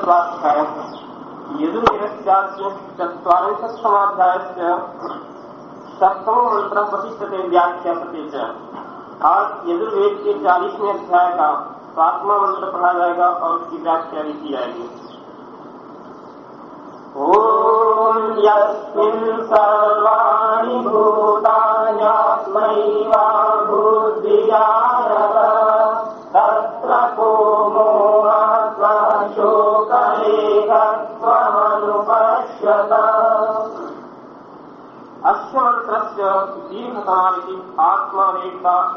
स्वाध्याय यजुर्वेदस्यास्य चत्वारिंशत्तमाध्यायस्य सप्तमो मंत्र प्रतिष्ठते व्याख्याते च, आज यजुर्वेद के चालीसवें अध्याय का सातवां मंत्र पढ़ा जाएगा और उसकी व्याख्या भी की जाएगी ॐ यस्मिन् सर्वाणि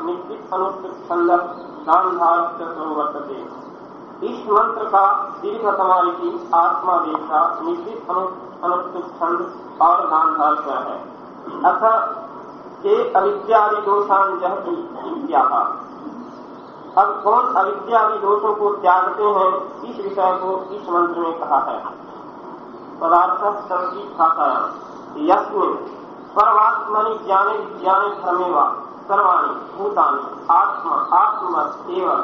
निश्चित अनुष्ठित छन्द गान्धारस्य वर्तते इस मंत्र का दीर्घतमालिकी आत्मावेक्षा निश्चित अनुष्ठित छंद और गांधार है। अथ के अविद्यादि दोषान इत्याहा अब कौन अविद्यादि दोषों को त्यागते हैं? इस विषय को इस मंत्र में कहा है। पदार्थ संगीत भाषा यस्मिन परमात्मनि ज्ञाने विज्ञाने धर्मेवा सर्वाणी भूतानि आत्मा आत्म एवं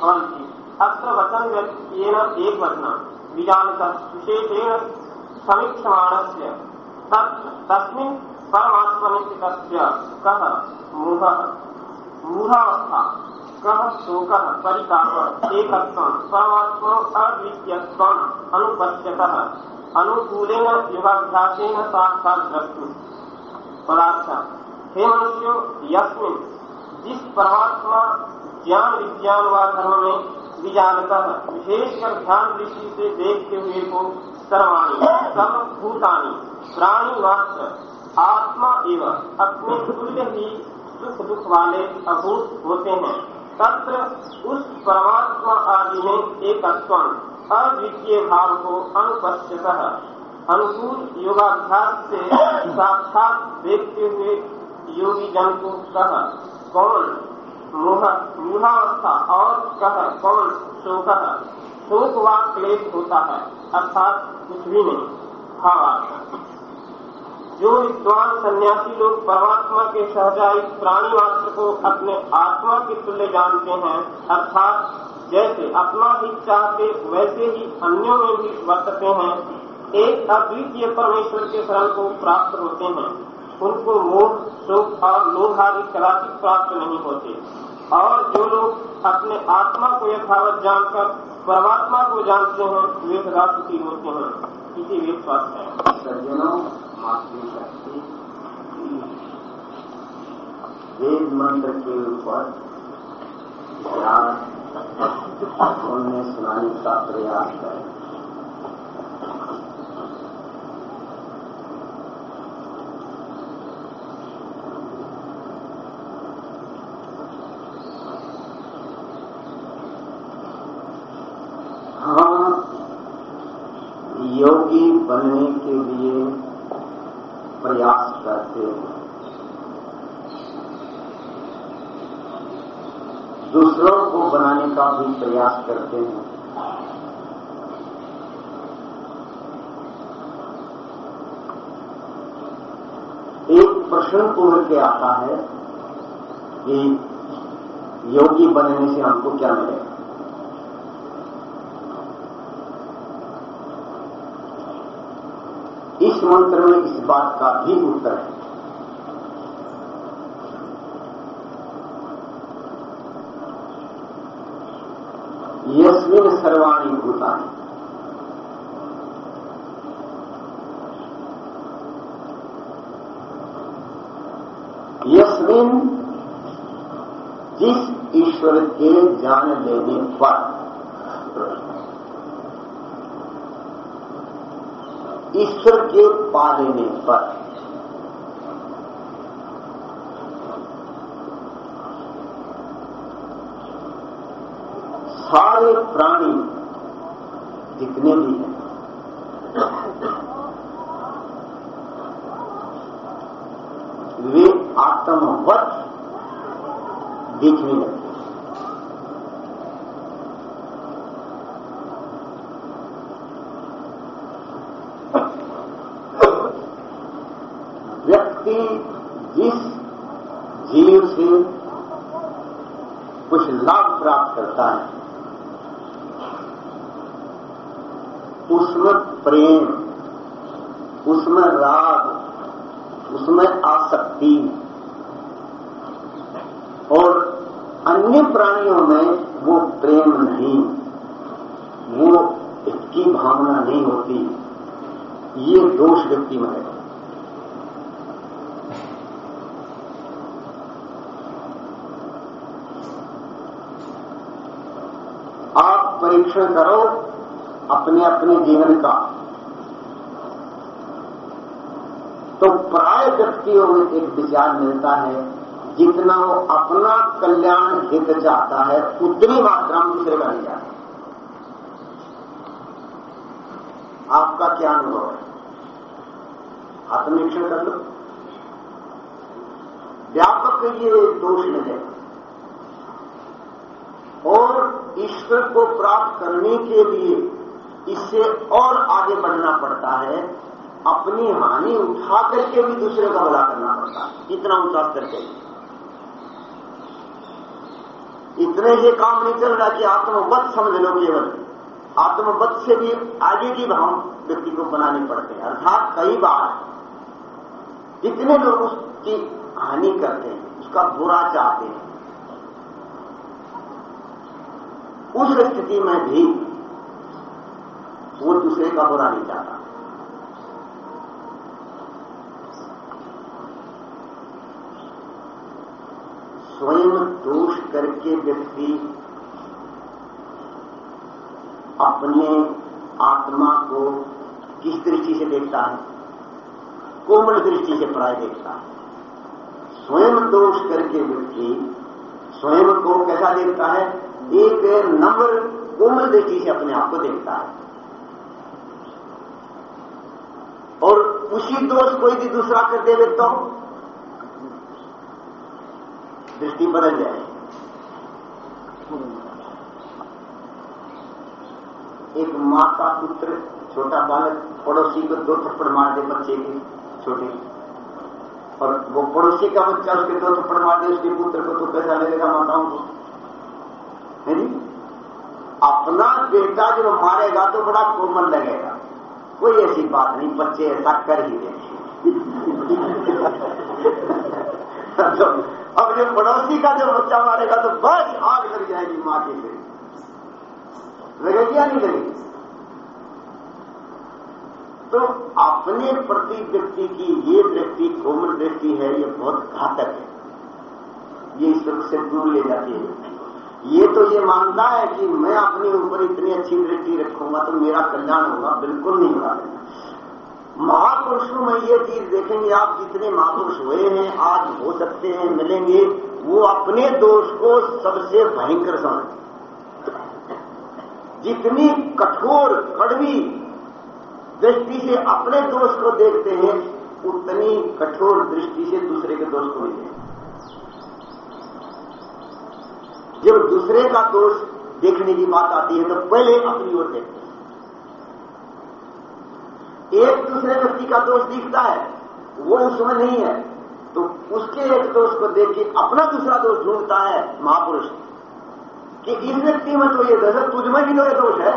भवंती अत्र वचन व्यक्तियेन एक वचन विजानतः विशेषेण समीक्षमाणस्य तस्मिन् परमात्मनिश्चितस्य कः मूढः मूढावस्था कः शोकः? परितापः। एकत्वम्। परमात्मा अद्वितीयत्वम्। अनुपश्यतः अनुकूलेन योगाभ्यासेन साक्षात् द्रष्टुम्। पदार्थ हे मनुष्यो, यस्मिन् जिस परमात्मा ज्ञान, विज्ञान व धर्म में विजानतः विशेषकर ध्यान दृष्टि से देखते हुए को सर्वाणी, सर्वभूतानी, प्राणी मात्र, आत्मा एवं अपने तुल्य ही सुख दुख वाले अभूत होते हैं। तत्र उस परमात्मा आदि में एक अस्वन अद्वितीय भाव को अनुपस्थित अनुकूल योगाभ्यास से साक्षात देखते हुए योगी जन को कह, कौन मूढ़ावस्था और कह, कौन शोक शोक व क्लेश होता है, अर्थात कुछ भी नहीं। भावार्थ जो विद्वान सन्यासी लोग परमात्मा के सहजाई प्राणी मात्र को अपने आत्मा के तुल्य जानते हैं, अर्थात जैसे अपना ही चाहते, वैसे ही अन्यों में भी वर्तते हैं एक अद्वितीय परमेश्वर के शरण को प्राप्त होते हैं। उनको मोह सुख और लोभ आदि कदाचित प्राप्त नहीं होते। और जो लोग अपने आत्मा को यथावत जानकर, परमात्मा को जानते हैं, वे सदा सुखी होते हैं। इसी वे स्वास्थ्य है। सज्जनों वेद मंत्र के ऊपर उन्हें सुनाने का प्रयास करें। योगी बनने के लिए प्रयास करते हैं। दूसरों को बनाने का भी प्रयास करते हैं। एक प्रश्न उभर के आता है कि योगी बनने से हमको क्या मिलेगा? मंत्र में इस बात का भी उत्तर है। यस्मिन सर्वाणी भूतानी। यस्मिन जिस ईश्वर के जान लेने पर ईश्वर के पा लेने पर। सारे प्राणी जितने भी हैं वे आत्मवत दिखने लगते व्यक्ति जिस जीव से कुछ लाभ प्राप्त करता है। उसमें प्रेम, उसमें राग, उसमें आसक्ति और अन्य प्राणियों में वो प्रेम नहीं, वो इसकी भावना नहीं होती। ये दोष व्यक्ति में है। परीक्षण करो अपने अपने जीवन का। तो प्राय व्यक्तियों में एक विचार मिलता है, जितना वो अपना कल्याण हित चाहता है, उतनी मात्रा में दूसरे का नहीं जाता आपका क्या अनुभव है? आत्मनिरीक्षण कर लो। व्यापक ये दोष मिले। और ईश्वर को प्राप्त करने के लिए इससे और आगे बढ़ना पड़ता है, अपनी हानि उठा करके भी दूसरे का भला करना पड़ता है। इतना ऊँचा स्तर के इतने ये काम नहीं चल रहा कि आत्मवत समझ लो केवल। आत्मवत से भी आगे की भाव व्यक्ति को बनाने पड़ते हैं। अर्थात कई बार जितने लोग उसकी हानि करते हैं, उसका बुरा चाहते हैं उस स्थिति में भी वो दूसरे का बुरा नहीं चाहता। स्वयं दोष करके व्यक्ति अपने आत्मा को किस दृष्टि से देखता है? कोमल दृष्टि से प्राय देखता है। स्वयं दोष करके व्यक्ति स्वयं को कैसा देखता है? एक नम्र कोमल दृष्टि से अपने आप को देखता है। और उसी दोष कोई भी दूसरा कर देवे हूँ। दृष्टि बदल जाए। एक माँ का पुत्र, छोटा बालक, पड़ोसी को दो थप्पड़ मार दे बच्चे की, छोटे। और वो पड़ोसी का बच्चा उसके दो थप्पड़ मार दे, उसके पुत्र को तो कैसा लगेगा माताओं को। अपना बेटा जो मारेगा तो बड़ा कोमल लगेगा। कोई ऐसी बात नहीं, बच्चे ऐसा कर ही देंगे अब जो पड़ोसी का जो बच्चा मारेगा तो बस आग लग जाएगी माँ के से लगेगी या नहीं लगेगी? तो अपने प्रति व्यक्ति की ये दृष्टि कोमल दृष्टि है, ये बहुत घातक है। ये ईश्वर से दूर ले जाती है। ये तो ये मानता है कि मैं अपने ऊपर इतनी अच्छी दृष्टि रखूँगा तो मेरा कल्याण होगा, बिल्कुल नहीं होगा। महापुरुषों में ये चीज़ देखेंगे, आप जितने महापुरुष हुए हैं, आज हो सकते हैं, मिलेंगे, वो अपने दोष को सबसे भयंकर समझते जितनी कठोर, कड़वी दृष्टि से अपने दोष को देखते हैं, उतनी कठोर दृष्टि से दूसरे के दोष को भी देखते। जब दूसरे का दोष देखने की बात आती है तो पहले अपनी ओर देखते हैं। एक दूसरे व्यक्ति का दोष दिखता है, वो उसमें नहीं है तो उसके एक दोष को देख के अपना दूसरा दोष ढूंढता है महापुरुष। कि इस व्यक्ति में तो ये दशक तुझ में भी तो ये दोष है।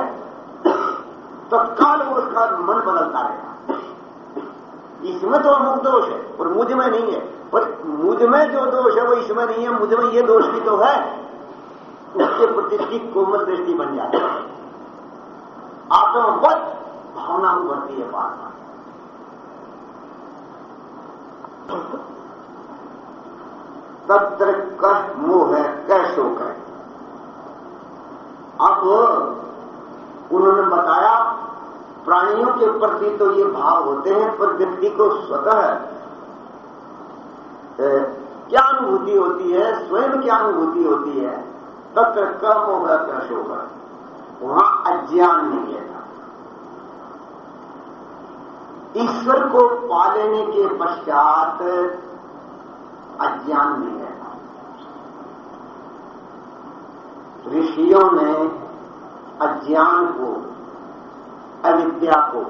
तत्काल तो वो उसका मन बदलता रहेगा इसमें तो अमुक दोष है, और मुझमें नहीं है। पर मुझमें जो दोष है, वो इसमें नहीं है, मुझमें ये दोष भी तो है। उसके प्रति की कोमल दृष्टि बन जाती है। आत्मवत भावना उभरती है बार बार। तत्र कह मोह है कह शोक है। अब उन्होंने बताया, प्राणियों के प्रति तो ये भाव होते हैं, पर व्यक्ति को स्वतः क्या अनुभूति होती है, स्वयं क्या अनुभूति होती है? तत्र कम होगा क्या शोक वहाँ अज्ञान नहीं है ईश्वर को पा लेने के पश्चात अज्ञान नहीं है ऋषियों ने अज्ञान को, अविद्या को,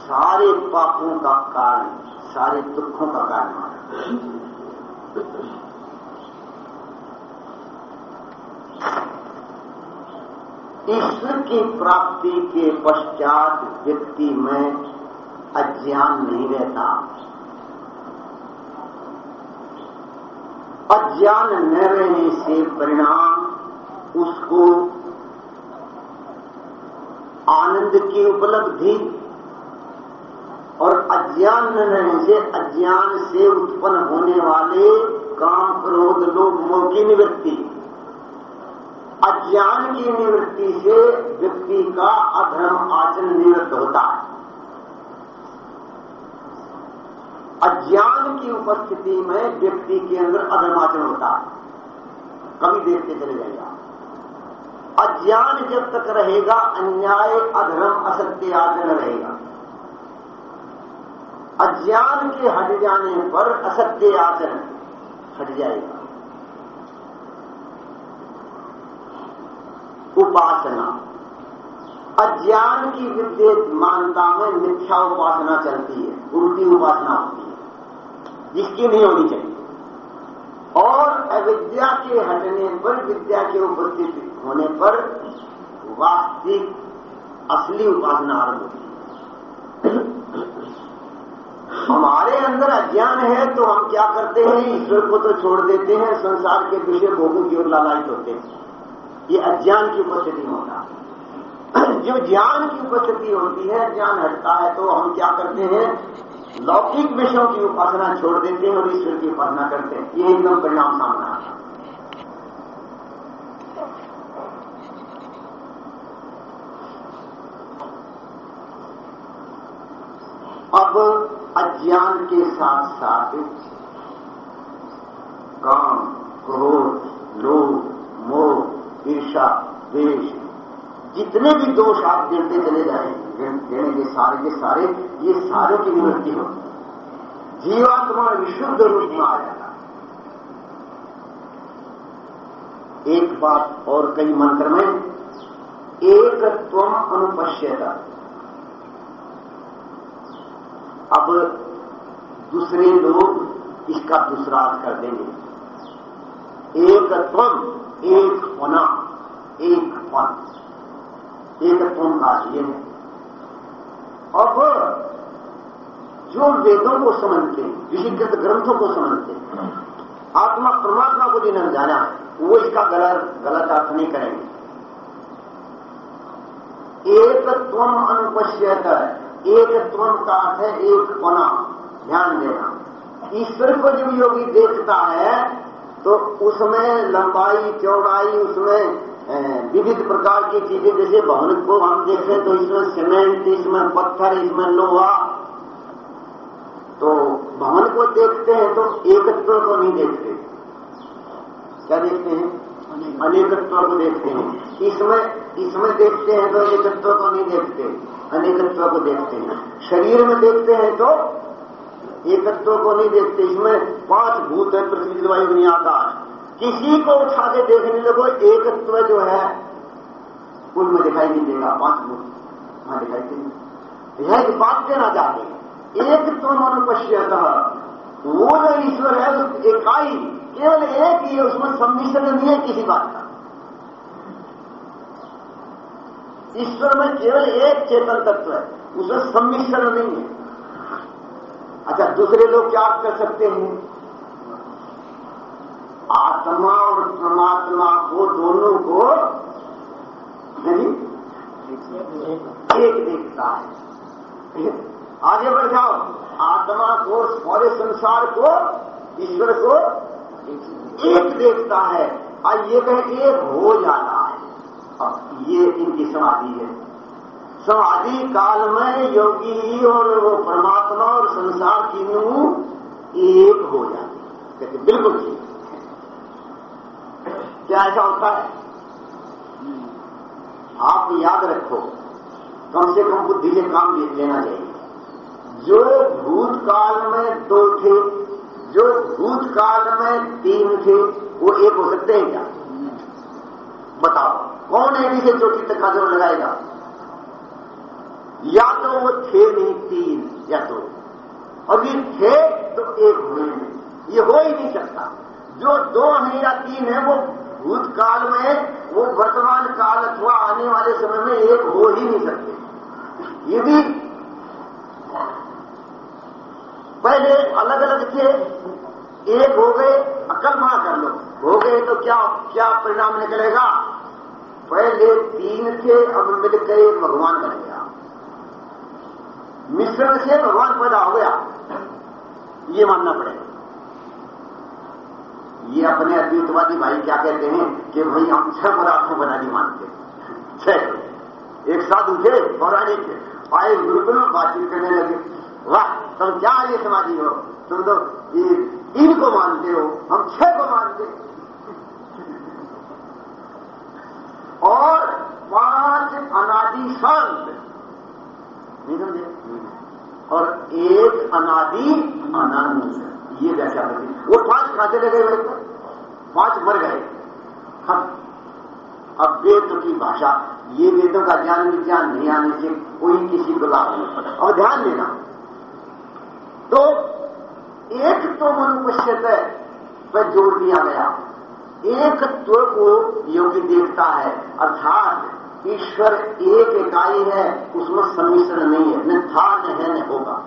सारे पापों का कारण, सारे दुखों का कारण माना। ईश्वर की प्राप्ति के पश्चात व्यक्ति में अज्ञान नहीं रहता। अज्ञान न रहने से परिणाम उसको आनंद की उपलब्धि और अज्ञान न रहने से, अज्ञान से उत्पन्न होने वाले काम क्रोध लोग, मोह की निवृत्ति। अज्ञान की निवृत्ति से व्यक्ति का अधर्म आचरण निवृत्त होता है। अज्ञान की उपस्थिति में व्यक्ति के अंदर अधर्माचरण होता है। कभी देखते चले जाएगा। अज्ञान जब तक रहेगा, अन्याय, अधर्म, असत्य आचरण रहेगा। अज्ञान के हट जाने पर असत्य आचरण हट जाएगा। उपासना। अज्ञान की विद्यमानता में मिथ्या उपासना चलती है, उल्टी उपासना होती है। जिसकी नहीं होनी चाहिए। और अविद्या के हटने पर, विद्या के उपस्थित होने पर वास्तविक, असली उपासना आरंभ होती है। हमारे अंदर अज्ञान है तो हम क्या करते हैं? ईश्वर को तो छोड़ देते हैं, संसार के विषय भोगों की ओर लालायित होते हैं। ये अज्ञान की उपस्थिति होता जो ज्ञान की उपस्थिति होती है, ज्ञान हटता है तो हम क्या करते हैं? लौकिक विषयों की उपासना छोड़ देते हैं और ईश्वर की उपासना करते हैं। ये एकदम परिणाम सामना आता है। अब अज्ञान के साथ साथ काम, क्रोध, लोभ ईर्षा द्वेष जितने भी दोष आप गिनते चले जाए गिने के सारे के सारे, ये सारे की निवृत्ति होती है। जीवात्मा विशुद्ध रूप में आ जाता एक बात और कई मंत्र में एक त्वम अनुपश्यता। अब दूसरे लोग इसका दूसरा अर्थ कर देंगे। एक त्वम एक होना। एक पन एकत्व का ये है। अब जो वेदों को समझते हैं विशिष्ट ग्रंथों को समझते हैं आत्मा परमात्मा को जिन्हें जाना है वो इसका गलत गलत अर्थ नहीं करेंगे। एक एकत्व अनुपश्यत एकत्व का अर्थ है एक पना ध्यान देना। ईश्वर को जब योगी देखता है तो उसमें लंबाई चौड़ाई उसमें विविध प्रकार की चीज़ें, जैसे भवन को हम देखें तो इसमें सीमेंट, इसमें पत्थर, इसमें लोहा। तो भवन को देखते हैं तो एकत्व को नहीं देखते। क्या देखते हैं? अनेकत्व को देखते हैं। इसमें इसमें देखते हैं तो एकत्व को नहीं देखते। अनेकत्व को देखते हैं। शरीर में देखते हैं तो एकत्व को नहीं देखते। इसमें पाँच भूत है, पृथ्वी वायु आकाश। किसी को उठा के देखने लगो एकत्व जो है उनमें दिखाई नहीं देगा, पाँच लोग वहाँ दिखाई देंगे। यह एक बात देना चाहते हैं एकत्व मनुपश्यत वो जो ईश्वर है उस इकाई केवल एक ही है, उसमें सम्मिश्रण नहीं है किसी बात का। ईश्वर में केवल एक चेतन तत्व है, उसमें सम्मिश्रण नहीं है। अच्छा दूसरे लोग क्या कर सकते हैं? आत्मा और परमात्मा को, दोनों को एक देखता है। आगे बढ़ जाओ। आत्मा को, सारे संसार को, ईश्वर को एक देखता है। और ये कह एक हो जाता है। अब ये इनकी समाधि है। समाधि काल में योगी और वो परमात्मा और संसार तीनों एक हो जाते कहते बिल्कुल ठीक। क्या ऐसा होता है आप याद रखो, कम से कम बुद्धि से काम लेना चाहिए। जो भूतकाल में दो थे, जो भूतकाल में तीन थे, वो एक हो सकते हैं क्या? बताओ, कौन है जिसे चोटी तक का लगाएगा? या तो वो थे नहीं तीन, या दो। और ये थे तो एक हुए नहीं ये हो ही नहीं सकता। जो दो हैं या तीन है, वो भूतकाल में, वो वर्तमान काल अथवा आने वाले समय में एक हो ही नहीं सकते। यदि पहले अलग अलग थे एक हो गए अकल्पना कर लो। हो गए तो क्या क्या परिणाम निकलेगा? पहले तीन थे, अब मिलकर एक भगवान बन गया। मिश्रण से भगवान पैदा हो गया। ये मानना पड़ेगा। ये अपने अद्वितवादी भाई क्या कहते हैं कि भाई हम छह पदार्थों पर नहीं मानते छह एक साधु थे, पौराणिक आए गुरुकुल में बातचीत करने लगे। वाह, तुम क्या ये समाधि हो? तुम तो ये इनको मानते हो, हम छह को मानते और पाँच अनादि शांत नहीं समझे? और एक अनादि अनंत ये व्याख्या वो पाँच खाते लगे हुए पाँच मर गए हम अब वेद की भाषा, ये वेदों का ज्ञान विज्ञान नहीं आने से कोई किसी को लाभ नहीं पड़ा और ध्यान देना। तो एक तो मनुष्यत पर ज़ोर दिया गया। एकत्व को योगी देखता है, अर्थात ईश्वर एक इकाई है, उसमें सम्मिश्रण नहीं है, न था न है, न होगा।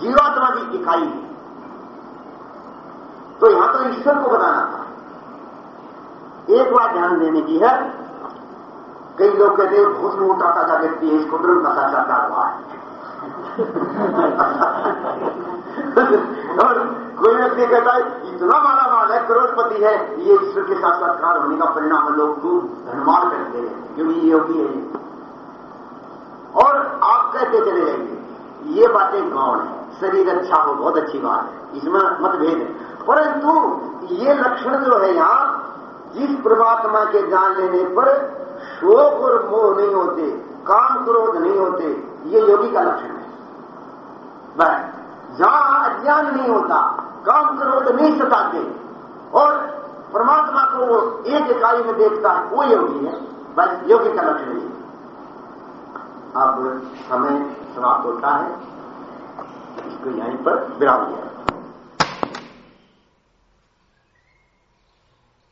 जीवात्मा की इकाई है। तो यहाँ तो ईश्वर को बताना था। एक बात ध्यान देने की है, कई लोग कहते हैं, बहुत मोटा ताज़ा व्यक्ति है, इसको तुरंत का साक्षात्कार हुआ है। और कोई व्यक्ति कहता है, इतना माला माल है, करोड़पति है। ये ईश्वर के साक्षात्कार होने का परिणाम है लोग को धनवान करते हैं, क्योंकि ये योगी है और आप कहते चले जाएँगे ये बातें गौण है। शरीर अच्छा हो, बहुत अच्छी बात है। इसमें मतभेद है। परंतु ये लक्षण जो है यहाँ, जिस परमात्मा के जान लेने पर शोक और मोह नहीं होते, काम क्रोध नहीं होते, ये योगी का लक्षण है। जहाँ अज्ञान नहीं होता, काम क्रोध नहीं सताते, और परमात्मा को वो एक इकाई में देखता है, वो योगी है, बस योगी का लक्षण है। अब समय समाप्त होता है, इसको यहीं पर विराम दिया